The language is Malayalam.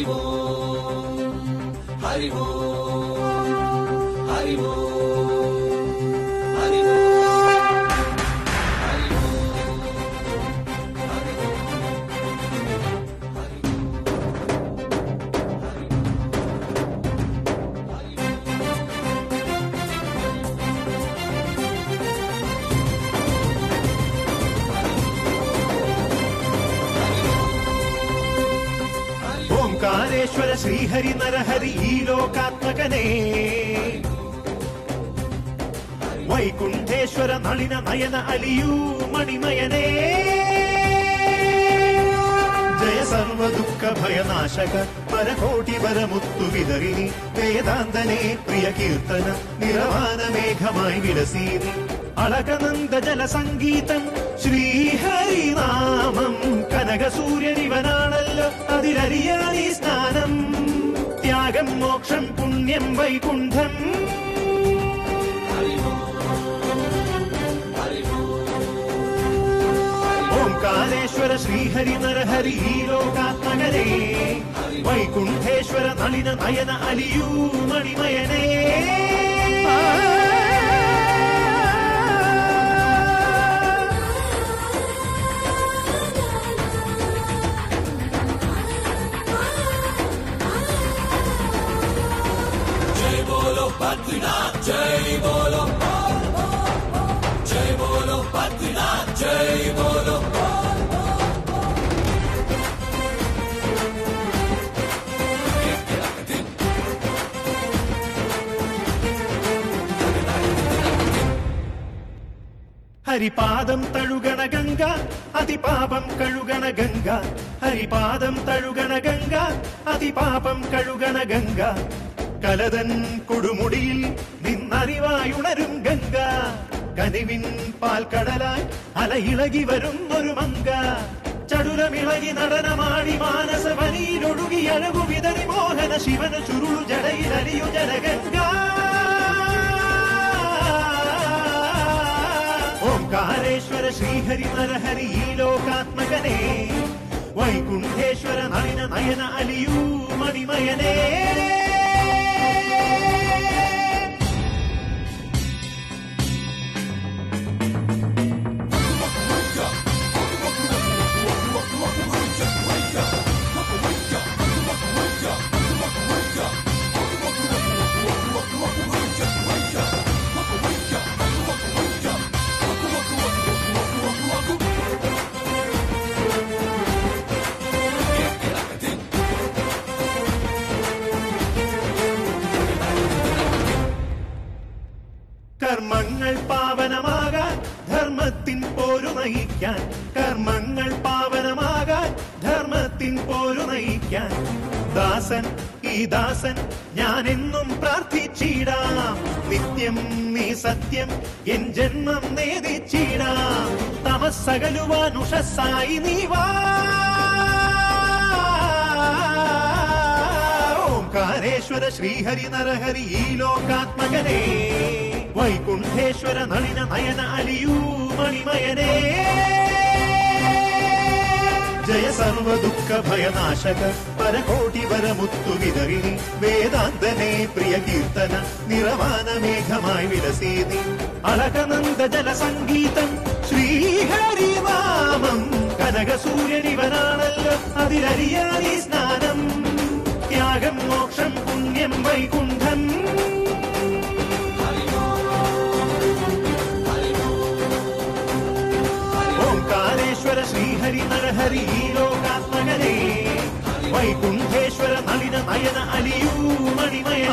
हरि ओम हरि ओम ഓംകാരേശ്വര ശ്രീഹരി നരഹരി ഈ ലോകാത്മകനേ. വൈകുണ്ഠേശ്വര നളിന നയന അലിയൂ മണിമയനേ. ജയ സർവ ദുഃഖ ഭയനാശക പരകോടി വരമുത്തു വിതറിനി. വേദാന്തനെ പ്രിയ കീർത്തന നിറവാന മേഘമായി വിലസീനി. അളകനന്ദ സംഗീതം ശ്രീഹരിനാമം. കനക സൂര്യനിവനാണല്ലോ അതിലറിയാനീ മോക്ഷം പുണ്യം വൈകുണ്ഠം ഓംകാരേശ്വര ശ്രീഹരി നരഹരി ഈ ലോകാത്മകനേ വൈകുണ്ഠേശ്വര നളിന നയന ഹരിപാദം തഴുകണ ഗംഗ അതിപാപം കഴുകണ ഗംഗ. ഹരിപാദം തഴുകണ ഗംഗ അതിപാപം കഴുകണ ഗംഗ. കലതൻ കൊടുമുടിയിൽ നിന്നറിവായുണരും ഗംഗ. കനിവിൻ പാൽക്കടലായി അലയിളകി ഒരു മങ്ക ചടുലമിളകി നടനമാടി മാനസ വനിയിലൊഴുകി അഴകു വിതറി മോഹന ശിവന ചുരുളു ജടയിലരിയു ജനഗംഗ. ഓംകാരേശ്വര ശ്രീഹരി നരഹരി ഈ ലോകാത്മകനേ വൈകുണ്ഠേശ്വര നളിന നയന അലിയൂ മണിമയനേ കർമ്മങ്ങൾ പാവനമാകാൻ ധർമ്മത്തിൻ പോരു നയിക്കാൻ. കർമ്മങ്ങൾ പാവനമാകാൻ ധർമ്മത്തിൻ പോരു നയിക്കാൻ. ദാസൻ ഈ ദാസൻ ഞാൻ എന്നും പ്രാർത്ഥിച്ചിടാം. നിത്യം നീ സത്യം എൻ ജന്മം നേദിച്ചിടാം തമസ്സകലുവാൻ ഉഷസ്സായി നീ വാ. ഓംകാരേശ്വര ശ്രീഹരി നരഹരി ഈ ലോകാത്മകനേ. വൈകുണ്ഠേശ്വര നളിന നയന അലിയൂ മണിമയനേ ജയ സർവ ദുഃഖ ഭയനാശക പരകോടി വരമുത്തു വിതറിനി വേദാന്തനെ പ്രിയ കീർത്തന നിറവാന മേഘമായി വിലസീതി അളകനന്ദ ജല സംഗീതം ശ്രീഹരിനാമം കനക സൂര്യനിവനാണല്ലോ അതിലറിയാനീ സ്നാനം ഓംകാരേശ്വര ശ്രീഹരി നരഹരി ഈ ലോകാത്മകനേ വൈകുണ്ഠേശ്വര നളിന നയന അലിയൂ മണിമയ